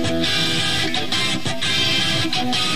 Thank you.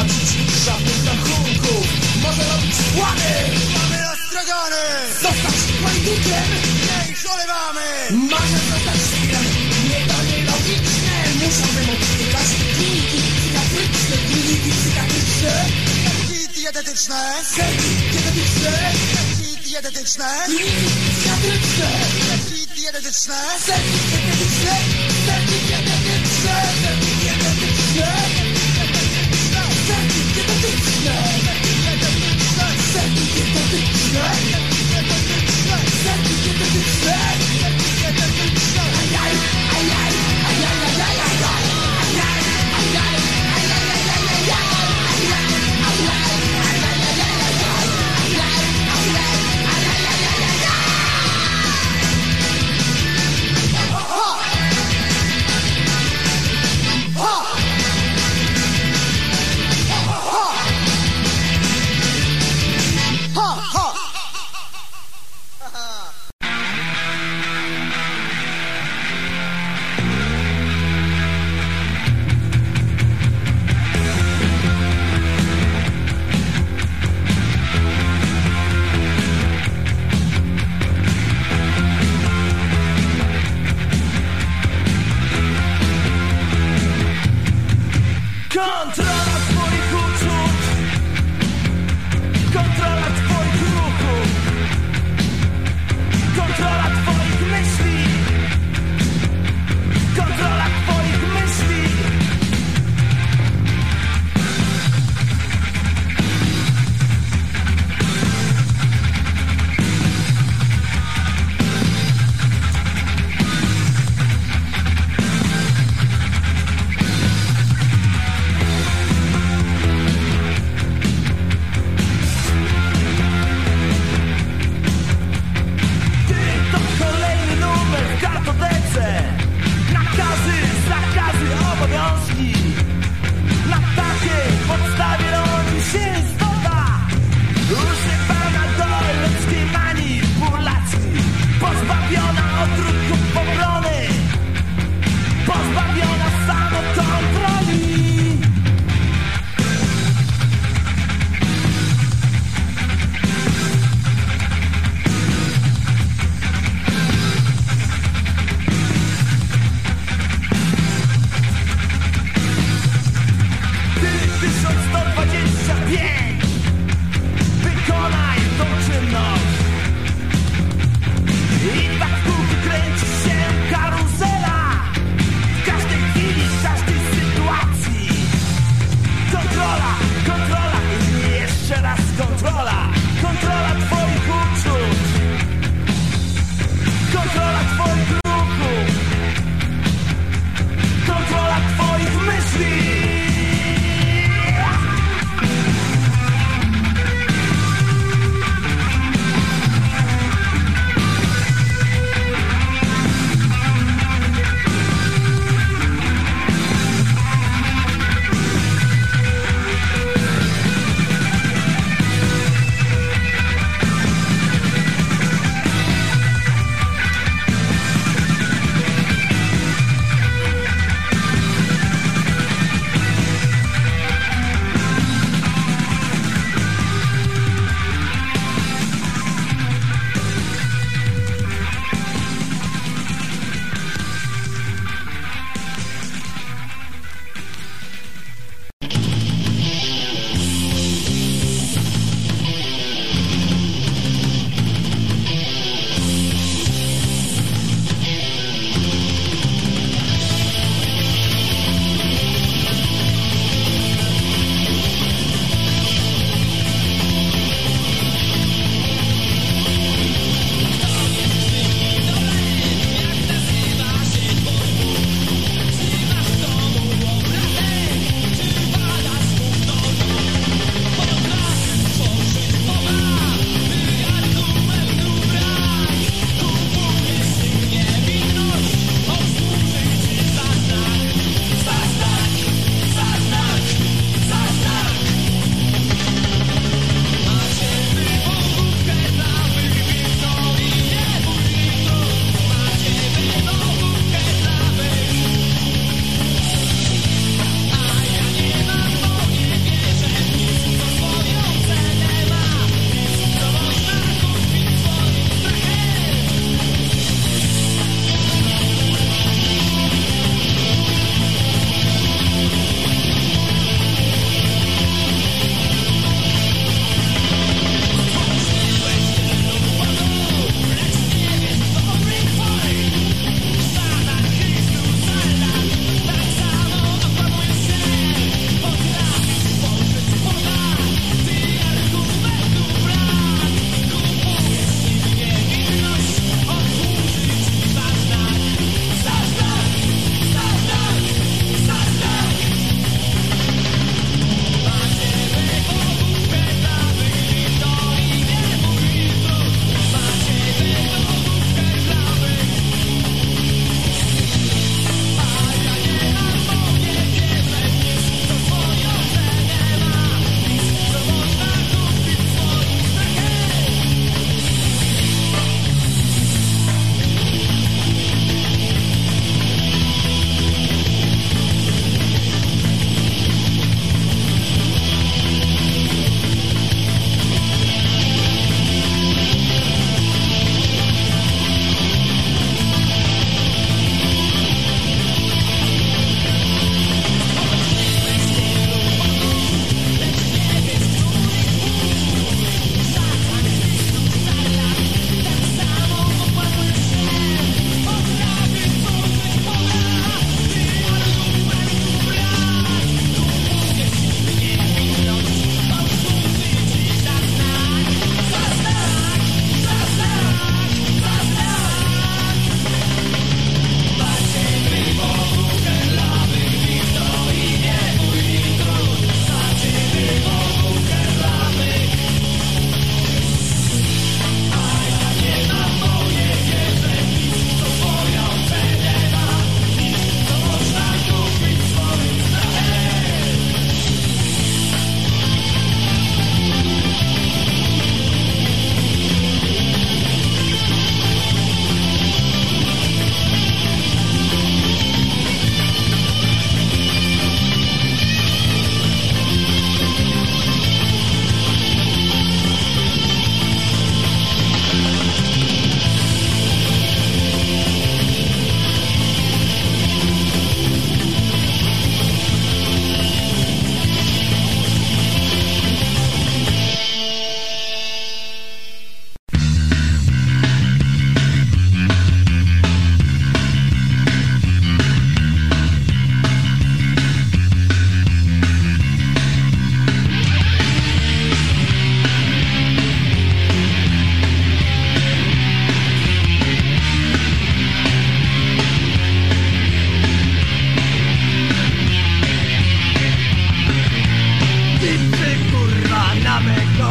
Zapłacić żadnych rachunków Może robić składy. Mamy ostrogony Zostać bandykiem Nie ich olewamy Marzę zostać świrem Nie to nielogiczne Musiałbym odtykać kliniki psychiatryczne Kliniki psychiatryczne. Serki dietetyczne. Serki dietetyczne. Serki dietetyczne. Kliniki psychiatryczne. Serki dietetyczne. Serki dietetyczne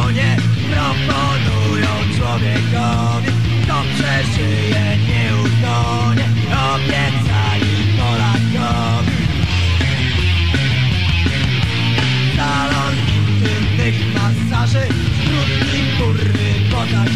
Proponują człowiekowi. Kto przeżyje nie nieuchronie Obiecali Polakowi. Salon intymnych masaży Skrótki kurwy, bo tak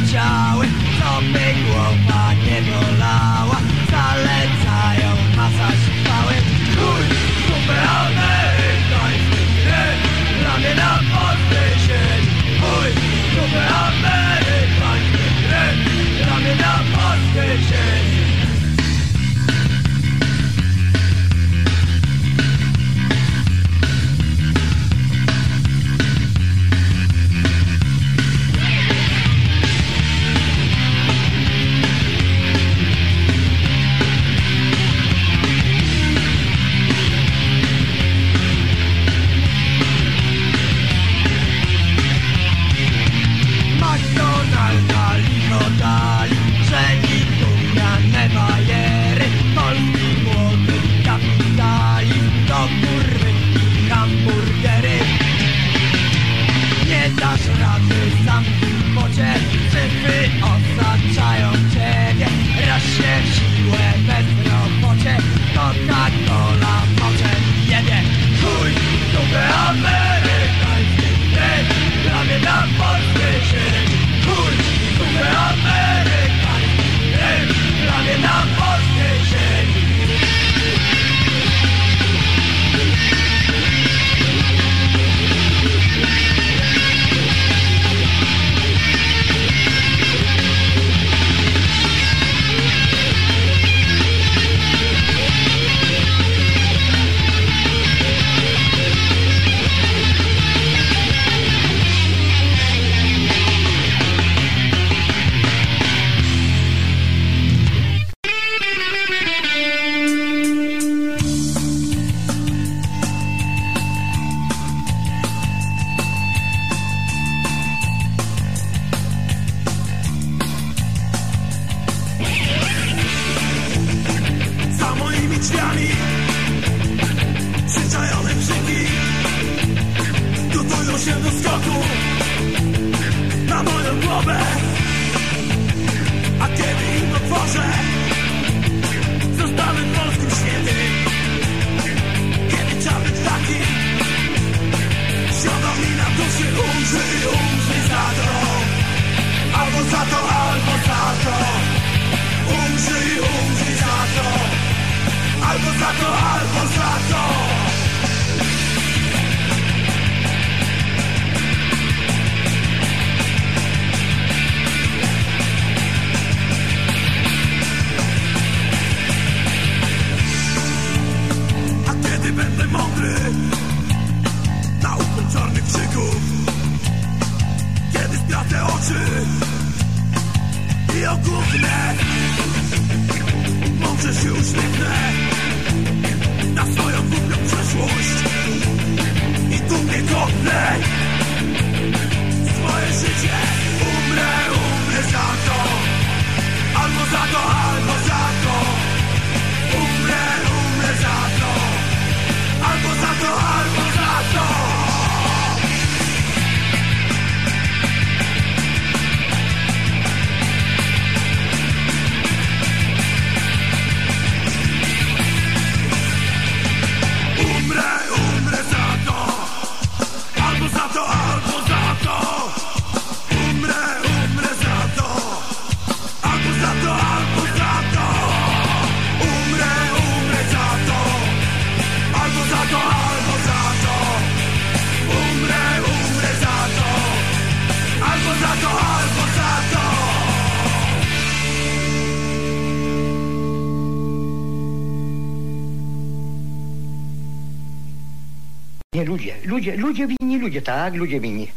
Ludzie, ludzie winni, ludzie, tak, ludzie winni.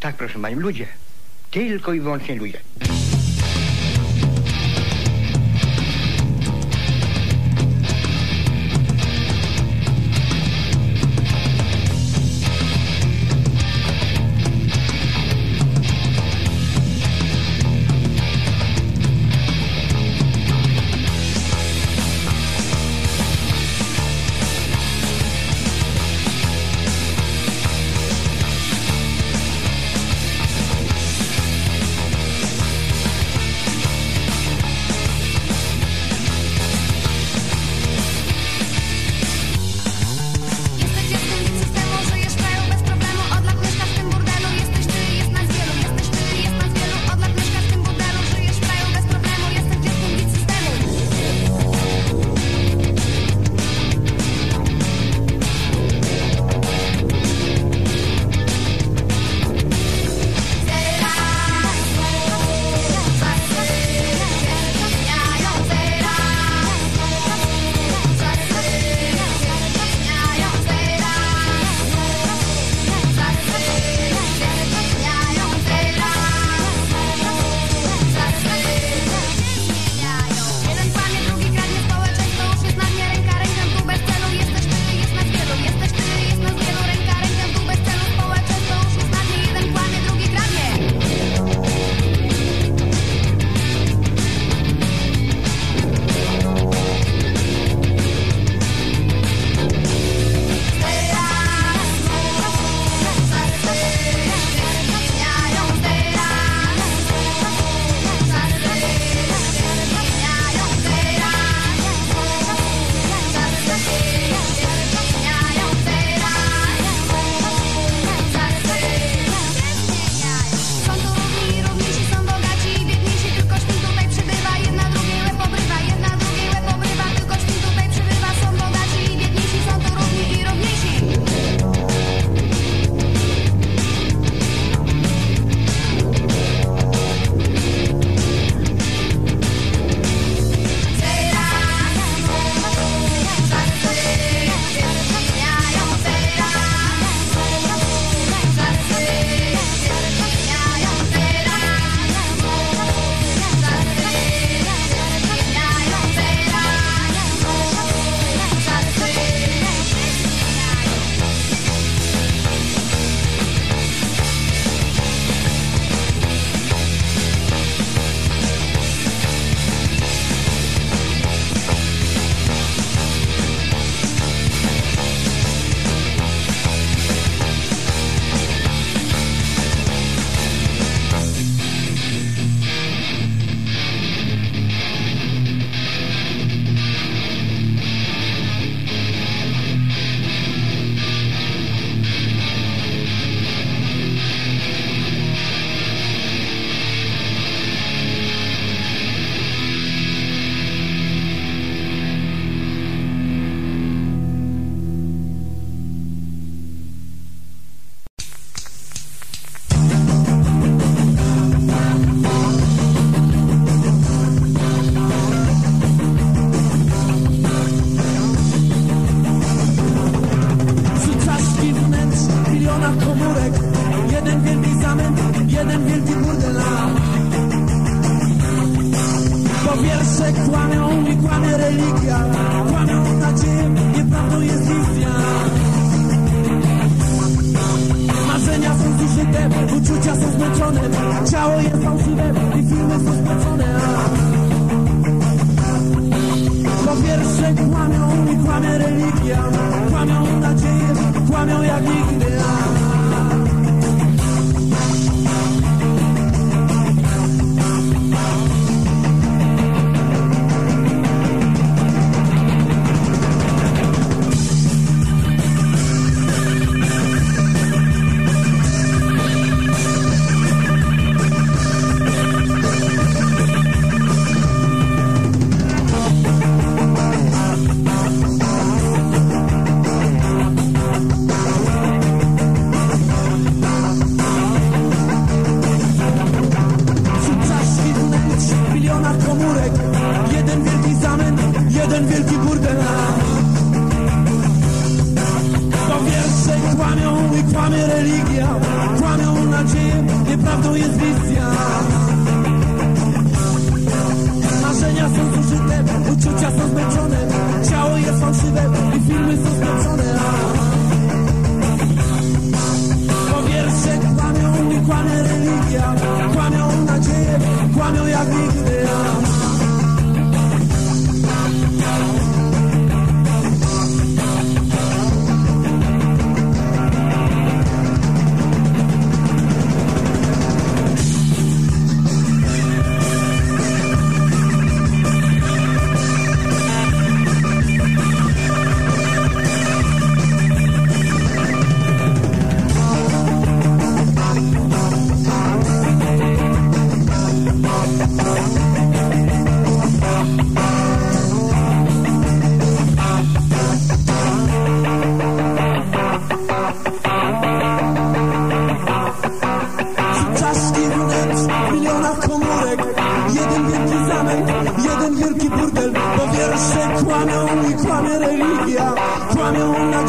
Tak, proszę Pani, ludzie. Tylko i wyłącznie ludzie.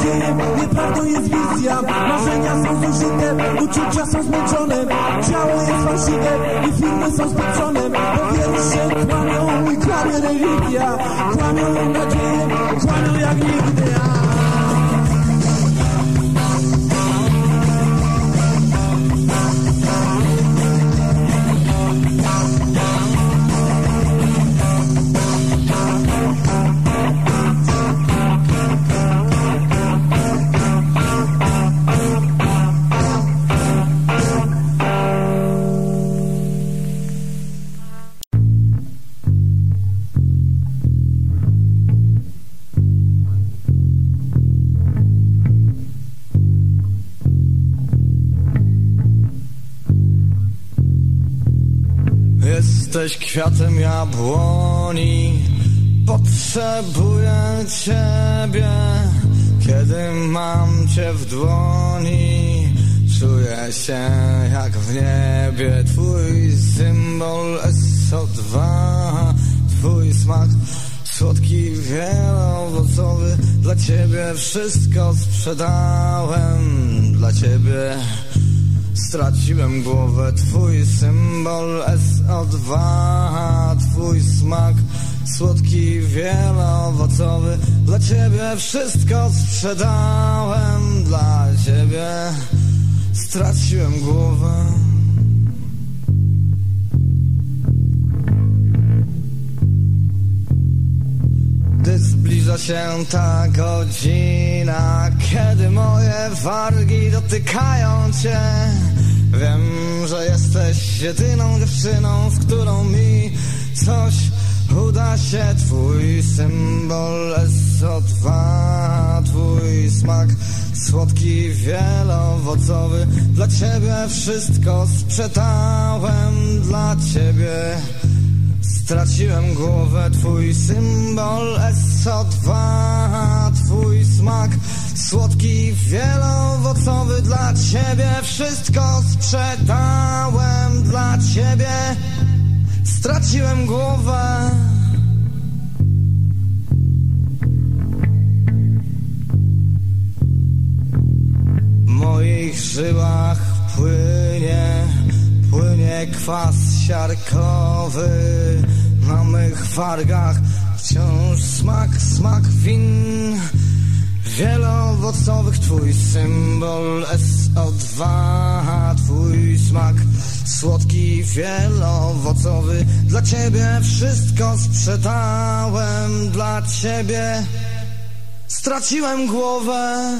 Nadzieję, nieprawdą jest wizja. Marzenia są zużyte, uczucia są zmęczone. Ciało jest fałszywe i filmy są spocone. Bo wiersze kłamią i kłamie religia. Kłamią nadzieję, kłamią jak nigdy Jesteś kwiatem jabłoni. Potrzebuję ciebie Kiedy mam cię w dłoni. Czuję się jak w niebie Twój symbol SO2 Twój smak słodki, wieloowocowy. Dla ciebie wszystko sprzedałem Dla ciebie Straciłem głowę, twój symbol SO2 Twój smak. Słodki, wieloowocowy Dla ciebie wszystko sprzedałem Dla ciebie. Straciłem głowę Gdy zbliża się ta godzina Kiedy moje wargi dotykają cię Wiem, że jesteś jedyną dziewczyną Z którą mi coś uda się. Twój symbol SO2 Twój smak słodki, wielowocowy. Dla ciebie wszystko sprzedałem Dla ciebie Straciłem głowę, twój symbol SO2 Twój smak. Słodki, wieloowocowy Dla ciebie wszystko sprzedałem Dla ciebie. Straciłem głowę. W moich żyłach płynie Płynie kwas siarkowy. Na mych wargach Wciąż smak, smak win. Wieloowocowych Twój symbol SO2 Twój smak słodki, wielowocowy Dla Ciebie wszystko sprzedałem Dla Ciebie straciłem głowę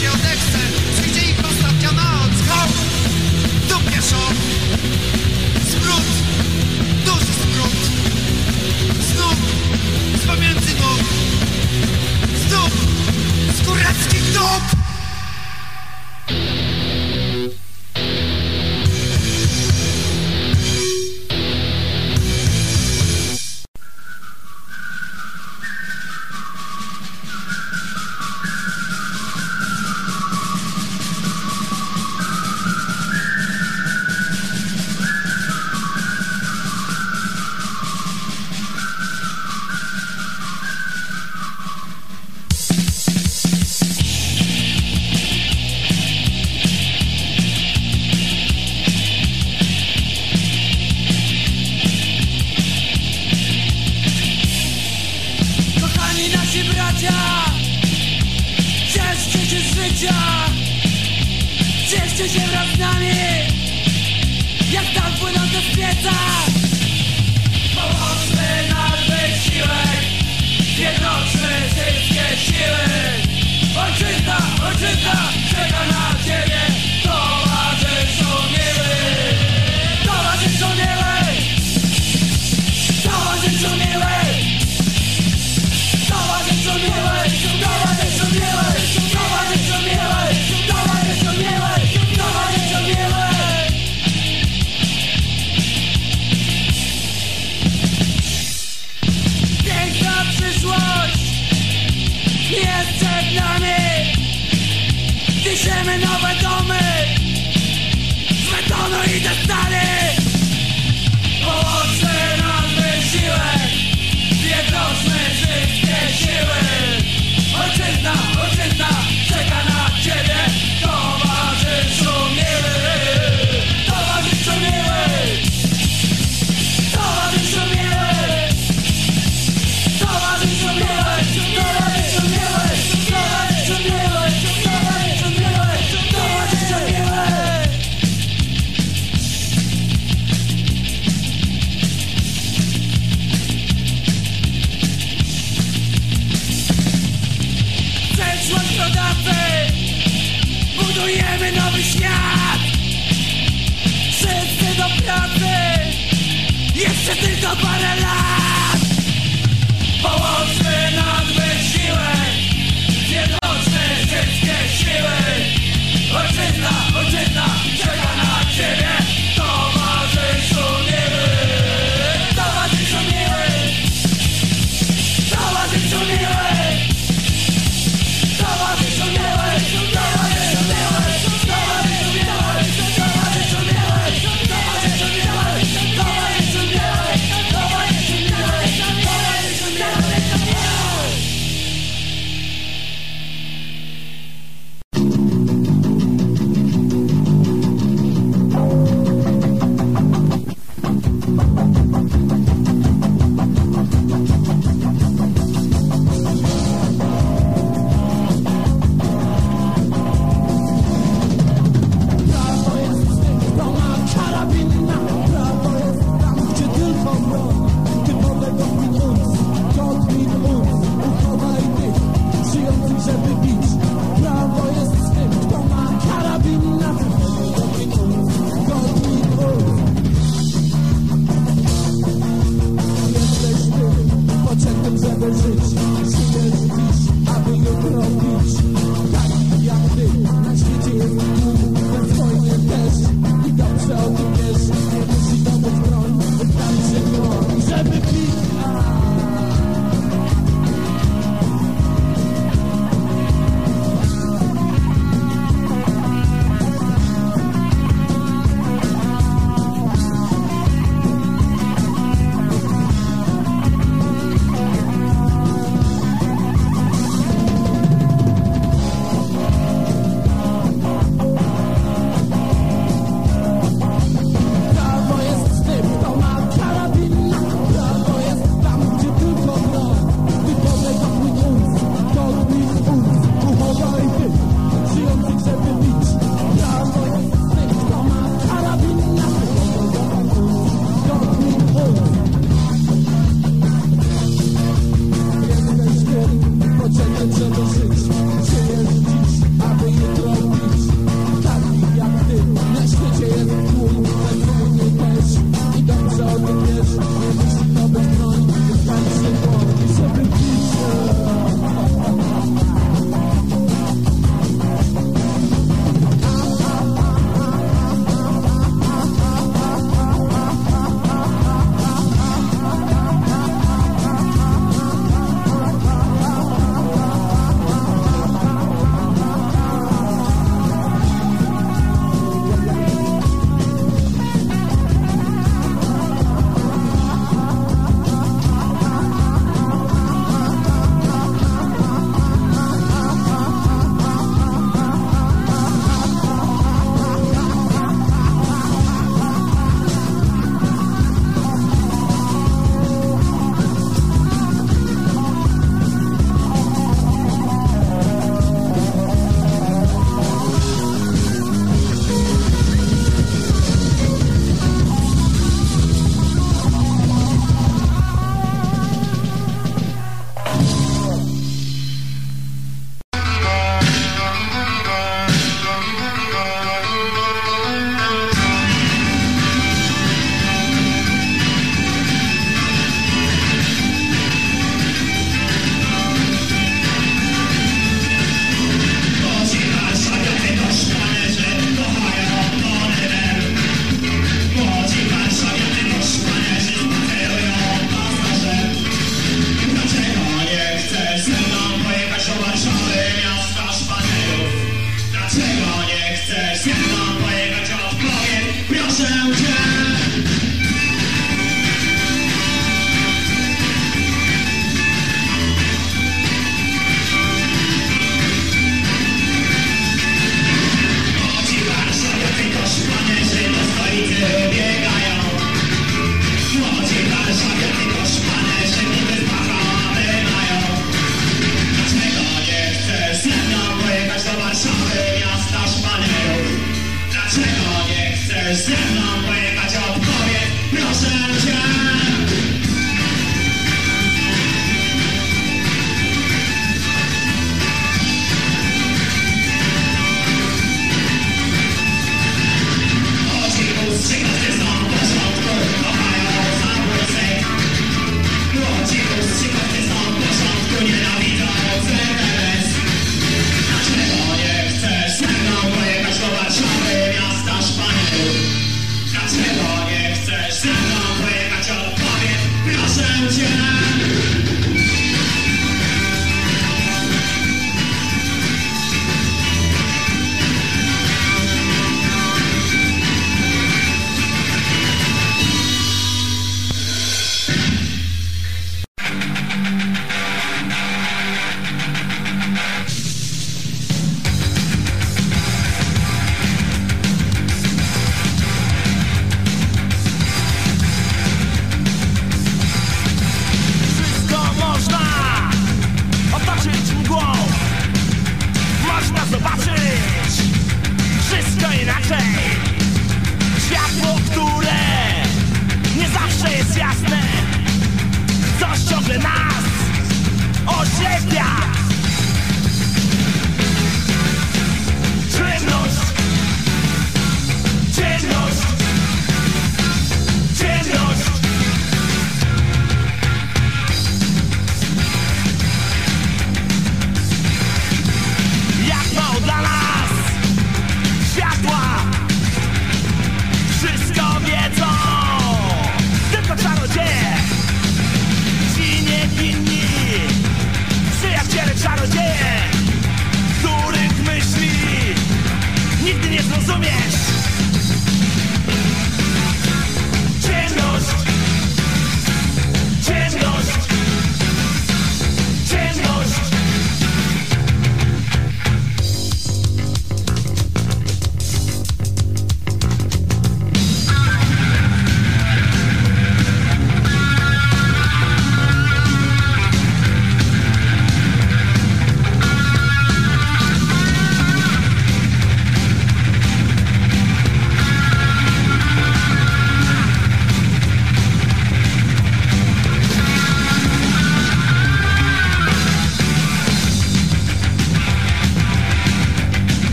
się odechce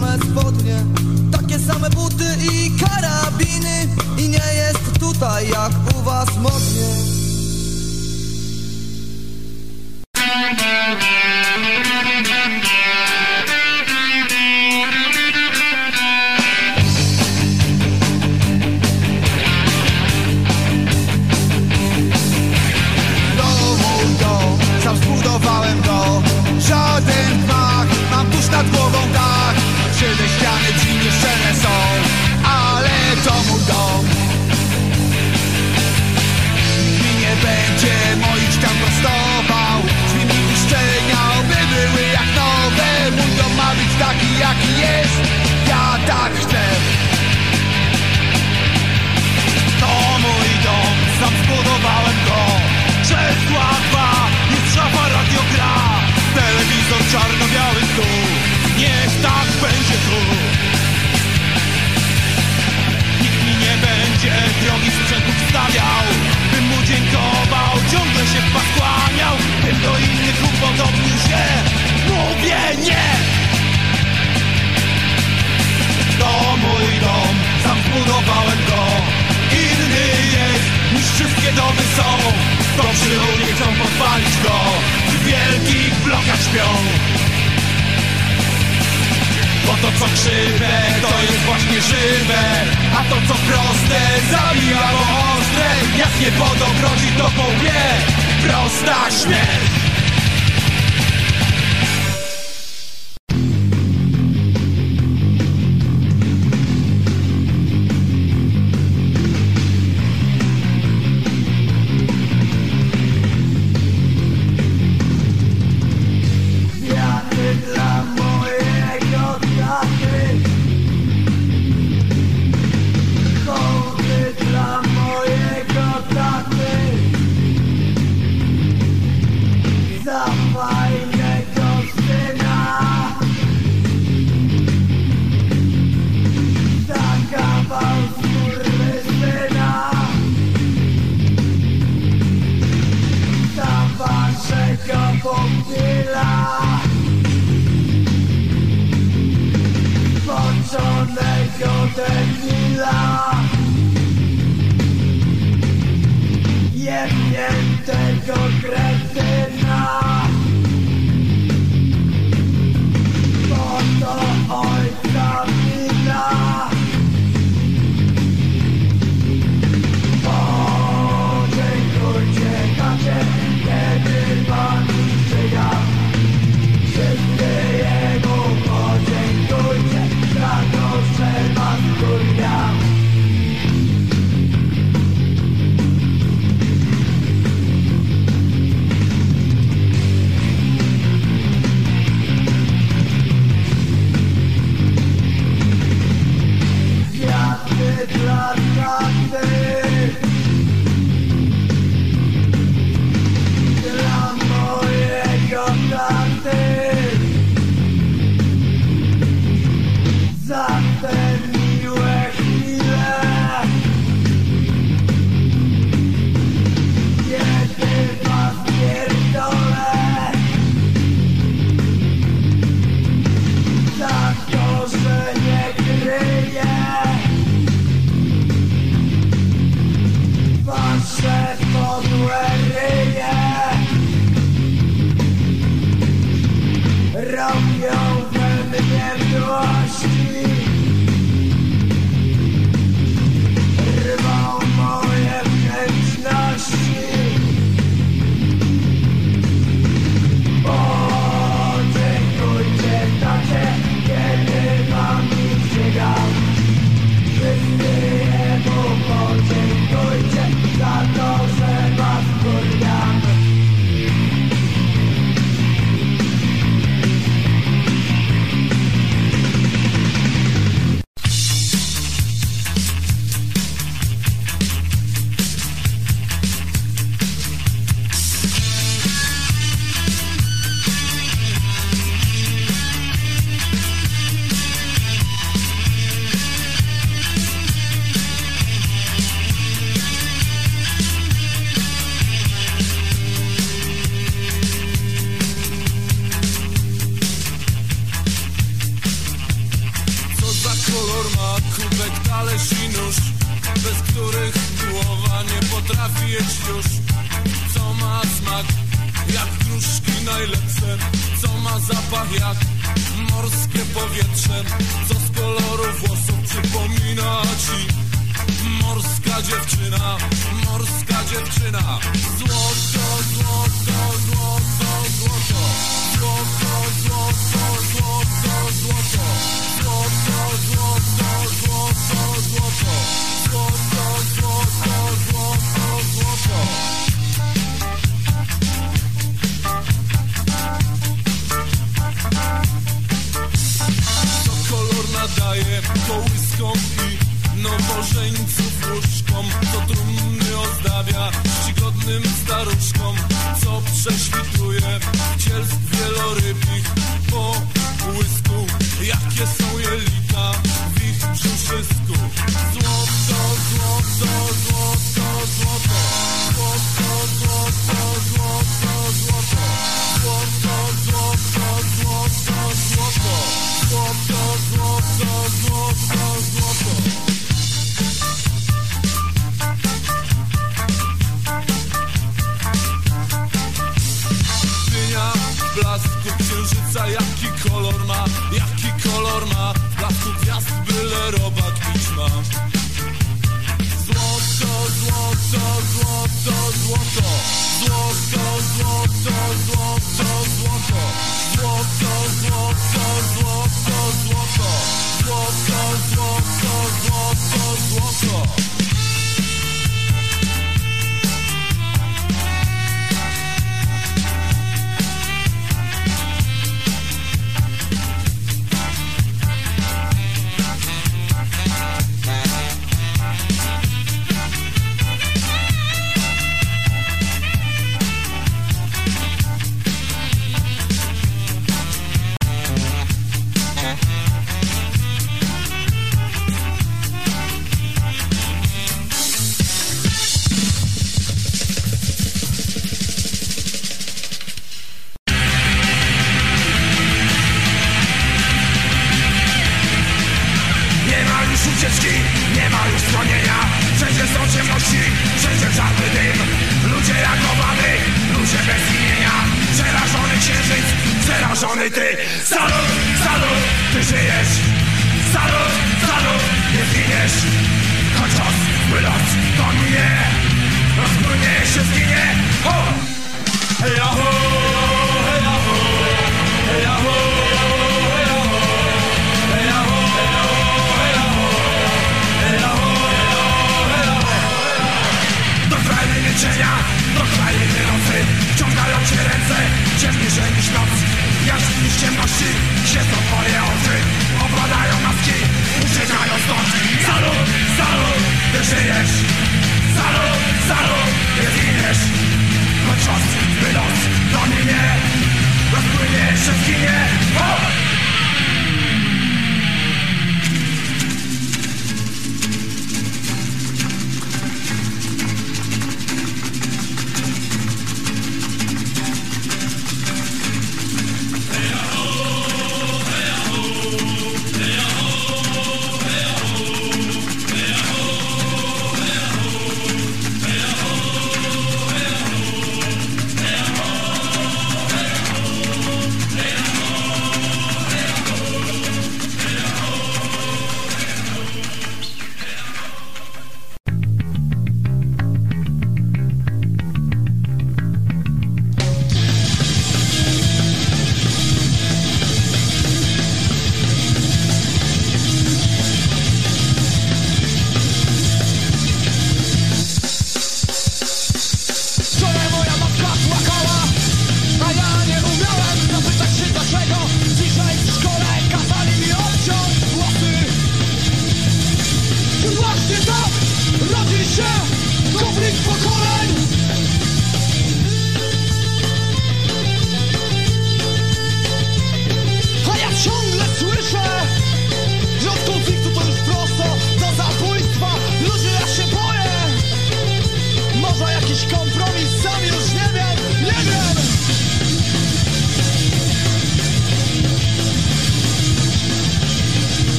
same spodnie, takie same buty